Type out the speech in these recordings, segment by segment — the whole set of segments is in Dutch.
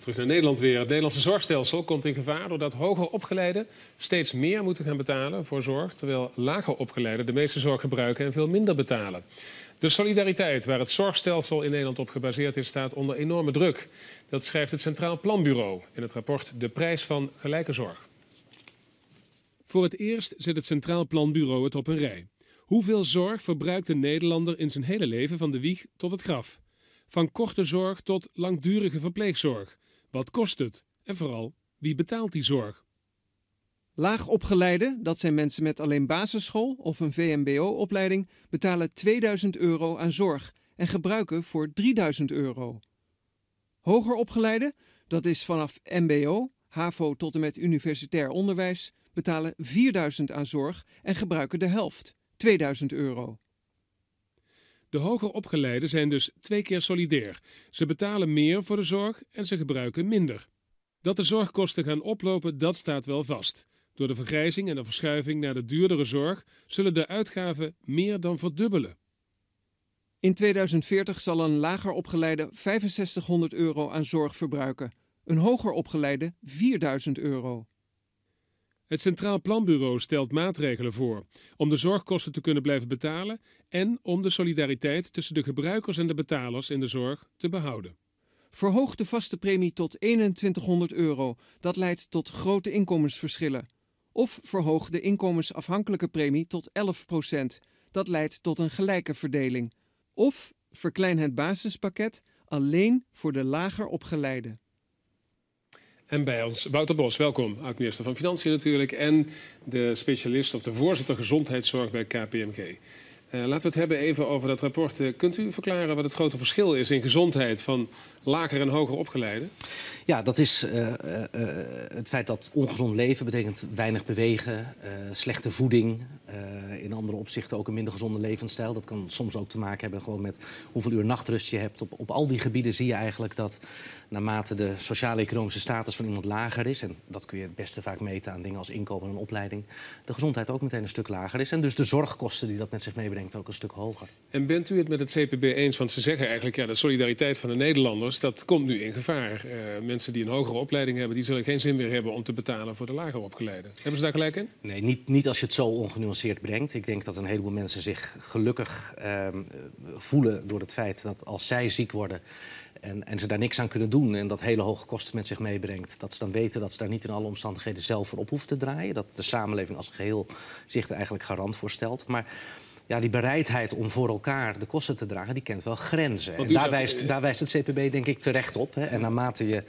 Terug naar Nederland weer. Het Nederlandse zorgstelsel komt in gevaar doordat hoger opgeleiden steeds meer moeten gaan betalen voor zorg, terwijl lager opgeleiden de meeste zorg gebruiken en veel minder betalen. De solidariteit waar het zorgstelsel in Nederland op gebaseerd is, staat onder enorme druk. Dat schrijft het Centraal Planbureau in het rapport De Prijs van Gelijke Zorg. Voor het eerst zet het Centraal Planbureau het op een rij. Hoeveel zorg verbruikt een Nederlander in zijn hele leven van de wieg tot het graf? Van korte zorg tot langdurige verpleegzorg. Wat kost het? En vooral, wie betaalt die zorg? Laagopgeleiden, dat zijn mensen met alleen basisschool of een VMBO-opleiding, betalen 2000 euro aan zorg en gebruiken voor 3000 euro. Hoger opgeleiden, dat is vanaf MBO, HAVO tot en met universitair onderwijs, betalen 4000 aan zorg en gebruiken de helft, 2000 euro. De hoger opgeleiden zijn dus twee keer solidair. Ze betalen meer voor de zorg en ze gebruiken minder. Dat de zorgkosten gaan oplopen, dat staat wel vast. Door de vergrijzing en de verschuiving naar de duurdere zorg zullen de uitgaven meer dan verdubbelen. In 2040 zal een lager opgeleide 6500 euro aan zorg verbruiken, een hoger opgeleide 4000 euro. Het Centraal Planbureau stelt maatregelen voor om de zorgkosten te kunnen blijven betalen en om de solidariteit tussen de gebruikers en de betalers in de zorg te behouden. Verhoog de vaste premie tot 2100 euro. Dat leidt tot grote inkomensverschillen. Of verhoog de inkomensafhankelijke premie tot 11% Dat leidt tot een gelijke verdeling. Of verklein het basispakket alleen voor de lager opgeleiden. En bij ons Wouter Bos, welkom, oud-minister van Financiën natuurlijk... en de specialist of de voorzitter gezondheidszorg bij KPMG. Uh, laten we het hebben even over dat rapport. Uh, kunt u verklaren wat het grote verschil is in gezondheid van lager en hoger opgeleiden? Ja, dat is uh, het feit dat ongezond leven betekent weinig bewegen, slechte voeding. in andere opzichten ook een minder gezonde levensstijl. Dat kan soms ook te maken hebben gewoon met hoeveel uur nachtrust je hebt. Op, op al die gebieden zie je eigenlijk dat naarmate de sociaal-economische status van iemand lager is... en dat kun je het beste vaak meten aan dingen als inkomen en opleiding... de gezondheid ook meteen een stuk lager is. En dus de zorgkosten die dat met zich meebrengt ook een stuk hoger. En bent u het met het CPB eens? Want ze zeggen eigenlijk, ja, de solidariteit van de Nederlanders... dat komt nu in gevaar. Uh, mensen die een hogere opleiding hebben... die zullen geen zin meer hebben om te betalen voor de lager opgeleiden. Hebben ze daar gelijk in? Nee, niet, niet als je het zo ongenuanceerd brengt. Ik denk dat een heleboel mensen zich gelukkig uh, voelen door het feit dat als zij ziek worden en, en, ze daar niks aan kunnen doen en dat hele hoge kosten met zich meebrengt... dat ze dan weten dat ze daar niet in alle omstandigheden zelf voor op hoeven te draaien. Dat de samenleving als geheel zich er eigenlijk garant voor stelt. Maar ja, die bereidheid om voor elkaar de kosten te dragen, die kent wel grenzen. En daar, wijst, daar wijst het CPB denk ik terecht op. Hè. En naarmate je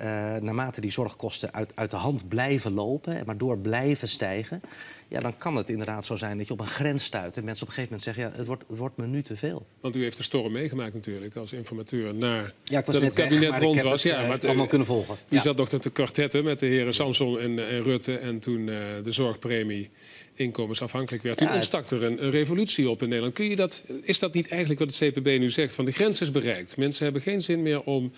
uh, naarmate die zorgkosten uit, uit de hand blijven lopen, maar door blijven stijgen, ja, dan kan het inderdaad zo zijn dat je op een grens stuit. En mensen op een gegeven moment zeggen, ja, het wordt, het wordt me nu te veel. Want u heeft de storm meegemaakt natuurlijk als informateur naar ja, ik was dat het kabinet rond was. Het, ja, uh, maar het, allemaal kunnen volgen. U zat nog te kwartetten met de heren Samson en, en Rutte en toen uh, de zorgpremie inkomensafhankelijk werd. Toen ontstak er een, een, revolutie op in Nederland. Kun je dat, is dat niet eigenlijk wat het CPB nu zegt? Van de grens is bereikt. Mensen hebben geen zin meer om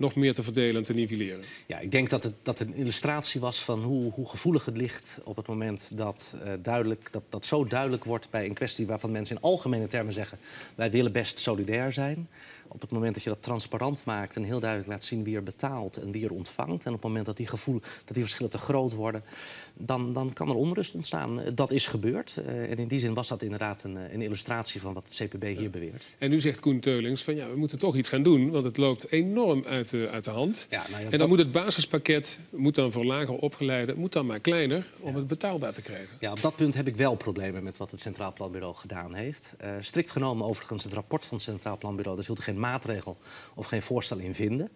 nog meer te verdelen en te nivelleren. Ja, ik denk dat het, dat een illustratie was van hoe, hoe gevoelig het ligt op het moment dat, uh, duidelijk, dat dat zo duidelijk wordt bij een kwestie waarvan mensen in algemene termen zeggen: wij willen best solidair zijn op het moment dat je dat transparant maakt en heel duidelijk laat zien wie er betaalt en wie er ontvangt, en op het moment dat die, gevoel, dat die verschillen te groot worden, dan, dan kan er onrust ontstaan. Dat is gebeurd. Uh, en in die zin was dat inderdaad een, een illustratie van wat het CPB hier beweert. En nu zegt Koen Teulings van ja, we moeten toch iets gaan doen, want het loopt enorm uit de, uit de hand. Ja, nou ja, en dan dat... moet het basispakket moet dan voor lager opgeleiden, moet dan maar kleiner om het betaalbaar te krijgen. Ja, op dat punt heb ik wel problemen met wat het Centraal Planbureau gedaan heeft. Uh, strikt genomen overigens het rapport van het Centraal Planbureau, daar zult u geen maatregel of geen voorstel in vinden.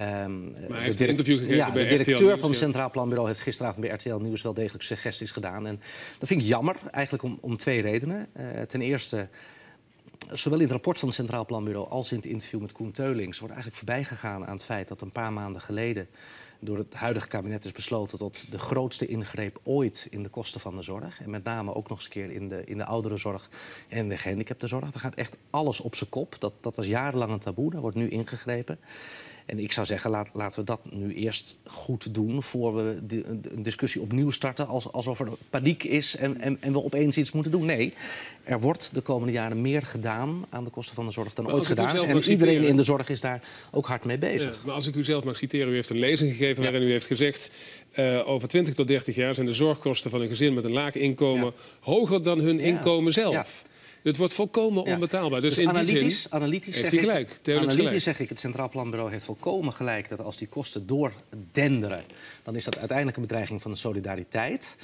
Um, maar hij de, interview gegeven ja, bij de directeur Nieuws, van het Centraal Planbureau heeft gisteravond bij RTL Nieuws wel degelijk suggesties gedaan. En dat vind ik jammer, eigenlijk om, om twee redenen. Uh, ten eerste, zowel in het rapport van het Centraal Planbureau als in het interview met Koen Teulings wordt eigenlijk voorbij gegaan aan het feit dat een paar maanden geleden door het huidige kabinet is besloten tot de grootste ingreep ooit in de kosten van de zorg. En met name ook nog eens een keer in de, in de ouderenzorg en de gehandicaptenzorg. Daar gaat echt alles op zijn kop. Dat, dat was jarenlang een taboe, daar wordt nu ingegrepen. En ik zou zeggen, laat, laten we dat nu eerst goed doen... voor we de, een discussie opnieuw starten als, alsof er paniek is... En, en, en we opeens iets moeten doen. Nee, er wordt de komende jaren meer gedaan aan de kosten van de zorg dan Maar ooit gedaan En iedereen citeren- in de zorg is daar ook hard mee bezig. Ja, maar als ik u zelf mag citeren, u heeft een lezing gegeven waarin u heeft gezegd... eh, over 20 tot 30 jaar zijn de zorgkosten van een gezin met een laag inkomen... Ja. hoger dan hun inkomen zelf. Het wordt volkomen onbetaalbaar. Dus, Dus, in die analytisch, zin analytisch, heeft zeg ik, gelijk. Theoretisch analytisch gelijk. zeg ik, het Centraal Planbureau heeft volkomen gelijk... dat als die kosten doordenderen, dan is dat uiteindelijk een bedreiging van de solidariteit...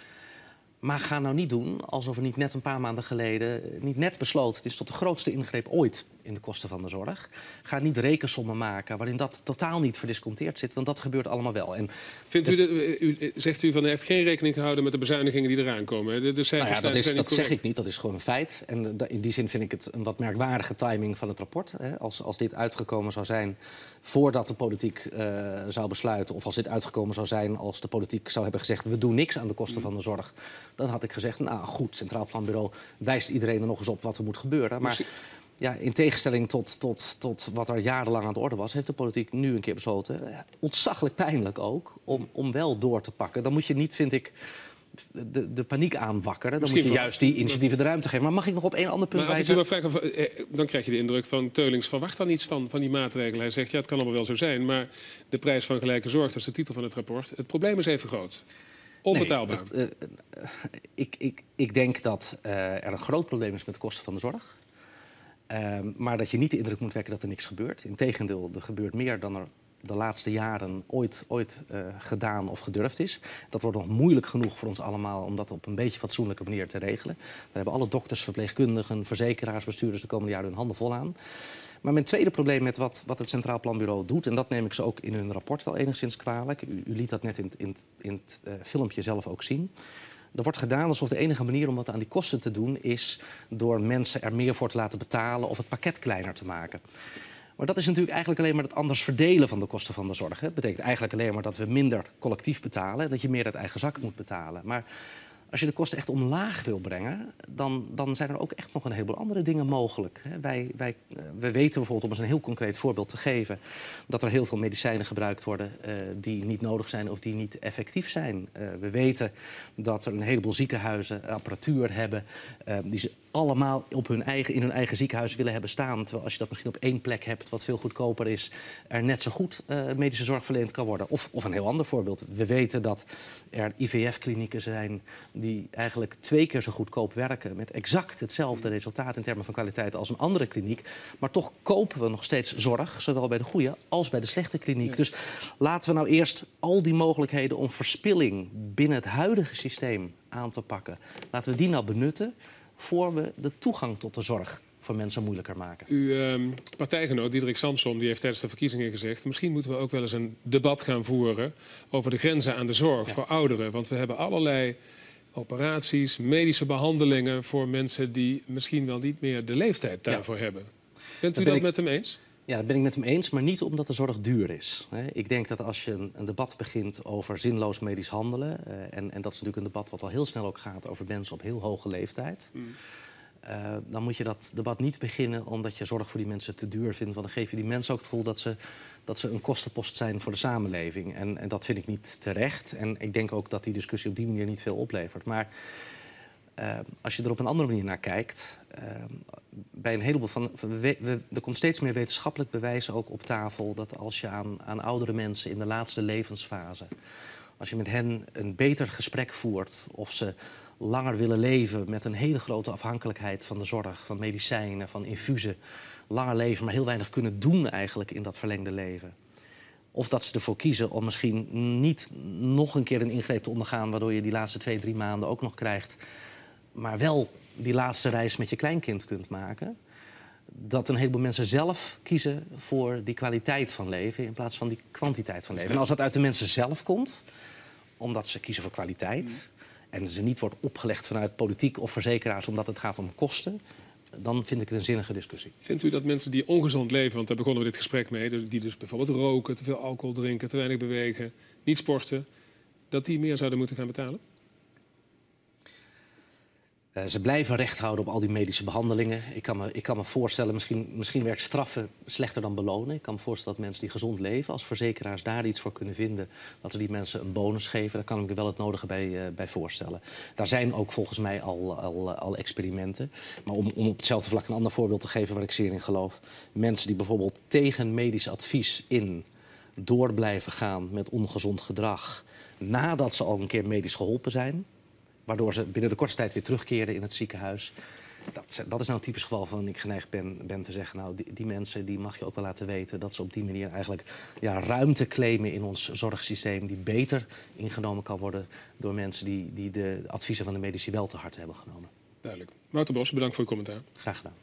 Maar ga nou niet doen alsof er niet net een paar maanden geleden... niet net besloten, het is tot de grootste ingreep ooit in de kosten van de zorg. Ga niet rekensommen maken waarin dat totaal niet verdisconteerd zit... want dat gebeurt allemaal wel. En Vindt u, de, u, zegt u van hij heeft geen rekening gehouden met de bezuinigingen die eraan komen? De, de cijfers Nou ja, dat, is, dat zeg ik niet, dat is gewoon een feit. En in die zin vind ik het een wat merkwaardige timing van het rapport. Hè. Als, als dit uitgekomen zou zijn voordat de politiek eh, zou besluiten... of als dit uitgekomen zou zijn als de politiek zou hebben gezegd... we doen niks aan de kosten van de zorg... dan had ik gezegd, nou goed, Centraal Planbureau wijst iedereen er nog eens op wat er moet gebeuren. Maar ja, in tegenstelling tot, tot, tot wat er jarenlang aan de orde was... heeft de politiek nu een keer besloten, eh, ontzaglijk pijnlijk ook... om, om wel door te pakken. Dan moet je niet, vind ik de, de paniek aanwakkeren. Dan Misschien moet je juist die initiatieven de ruimte geven. Maar mag ik nog op één ander punt Maar als ik u wijzen? vraag, of, eh, dan krijg je de indruk van Teulings verwacht dan iets van, van die maatregelen. Hij zegt, ja, het kan allemaal wel zo zijn, maar de prijs van gelijke zorg, dat is de titel van het rapport. Het probleem is even groot. Onbetaalbaar. Nee, het, eh, eh, ik, ik, ik denk dat eh, er een groot probleem is met de kosten van de zorg. Ehm, maar dat je niet de indruk moet wekken dat er niks gebeurt. Integendeel, er gebeurt meer dan er de laatste jaren ooit, ooit eh, gedaan of gedurfd is. Dat wordt nog moeilijk genoeg voor ons allemaal om dat op een beetje fatsoenlijke manier te regelen. Daar hebben alle dokters, verpleegkundigen, verzekeraars, bestuurders de komende jaren hun handen vol aan. Maar mijn tweede probleem met wat, wat het Centraal Planbureau doet... en dat neem ik ze ook in hun rapport wel enigszins kwalijk... u, u liet dat net in, het- eh, filmpje zelf ook zien... Er wordt gedaan alsof de enige manier om wat aan die kosten te doen... is door mensen er meer voor te laten betalen of het pakket kleiner te maken. Maar dat is natuurlijk eigenlijk alleen maar het anders verdelen van de kosten van de zorg. Het betekent eigenlijk alleen maar dat we minder collectief betalen... en dat je meer uit eigen zak moet betalen. Maar als je de kosten echt omlaag wil brengen, dan, dan zijn er ook echt nog een heleboel andere dingen mogelijk. Wij, wij, eh, we weten bijvoorbeeld, om eens een heel concreet voorbeeld te geven, dat er heel veel medicijnen gebruikt worden eh, die niet nodig zijn of die niet effectief zijn. Eh, we weten dat er een heleboel ziekenhuizen apparatuur hebben die ze allemaal op hun eigen, in hun eigen ziekenhuis willen hebben staan. Terwijl als je dat misschien op één plek hebt, wat veel goedkoper is, er net zo goed eh, medische zorg verleend kan worden. Of, of een heel ander voorbeeld. We weten dat er IVF-klinieken zijn die eigenlijk twee keer zo goedkoop werken met exact hetzelfde resultaat in termen van kwaliteit als een andere kliniek. Maar toch kopen we nog steeds zorg, zowel bij de goede als bij de slechte kliniek. Dus laten we nou eerst al die mogelijkheden om verspilling binnen het huidige systeem aan te pakken, laten we die nou benutten voor we de toegang tot de zorg voor mensen moeilijker maken. Uw ehm, partijgenoot Diederik Samsom die heeft tijdens de verkiezingen gezegd... misschien moeten we ook wel eens een debat gaan voeren... over de grenzen aan de zorg voor ouderen. Want we hebben allerlei operaties, medische behandelingen... voor mensen die misschien wel niet meer de leeftijd daarvoor hebben. Bent u dat ik- met hem eens? Ja, dat ben ik met hem eens, maar niet omdat de zorg duur is. Ik denk dat als je een, debat begint over zinloos medisch handelen... eh, en, en dat is natuurlijk een debat wat al heel snel ook gaat over mensen op heel hoge leeftijd... eh, dan moet je dat debat niet beginnen omdat je zorg voor die mensen te duur vindt. Want dan geef je die mensen ook het gevoel dat ze, dat ze een kostenpost zijn voor de samenleving. En, en dat vind ik niet terecht. En ik denk ook dat die discussie op die manier niet veel oplevert. Maar eh, als je er op een andere manier naar kijkt, eh, bij een heleboel van. er komt steeds meer wetenschappelijk bewijs ook op tafel dat als je aan, aan oudere mensen in de laatste levensfase. Als je met hen een beter gesprek voert of ze langer willen leven met een hele grote afhankelijkheid van de zorg, van medicijnen, van infusen, langer leven, maar heel weinig kunnen doen eigenlijk in dat verlengde leven. Of dat ze ervoor kiezen om misschien niet nog een keer een ingreep te ondergaan, waardoor je die laatste twee, drie maanden ook nog krijgt, maar wel die laatste reis met je kleinkind kunt maken. Dat een heleboel mensen zelf kiezen voor die kwaliteit van leven in plaats van die kwantiteit van leven. En als dat uit de mensen zelf komt, omdat ze kiezen voor kwaliteit en ze niet wordt opgelegd vanuit politiek of verzekeraars omdat het gaat om kosten, dan vind ik het een zinnige discussie. Vindt u dat mensen die ongezond leven, want daar begonnen we dit gesprek mee... dus die dus bijvoorbeeld roken, te veel alcohol drinken, te weinig bewegen, niet sporten... dat die meer zouden moeten gaan betalen? Uh, ze blijven recht houden op al die medische behandelingen. Ik kan me, ik kan me voorstellen, misschien, misschien werkt straffen slechter dan belonen. Ik kan me voorstellen dat mensen die gezond leven, als verzekeraars daar iets voor kunnen vinden, dat ze die mensen een bonus geven. Daar kan ik me wel het nodige bij, uh, bij voorstellen. Daar zijn ook volgens mij al, al, al experimenten. Maar om, om op hetzelfde vlak een ander voorbeeld te geven waar ik zeer in geloof. Mensen die bijvoorbeeld tegen medisch advies in door blijven gaan met ongezond gedrag nadat ze al een keer medisch geholpen zijn waardoor ze binnen de kortste tijd weer terugkeren in het ziekenhuis. Dat, dat is nou een typisch geval van ik geneigd ben, ben te zeggen... nou, die, die, mensen die mag je ook wel laten weten... dat ze op die manier eigenlijk ja, ruimte claimen in ons zorgsysteem... die beter ingenomen kan worden door mensen... die, die de adviezen van de medici wel te harte hebben genomen. Duidelijk. Wouter Bos, bedankt voor uw commentaar. Graag gedaan.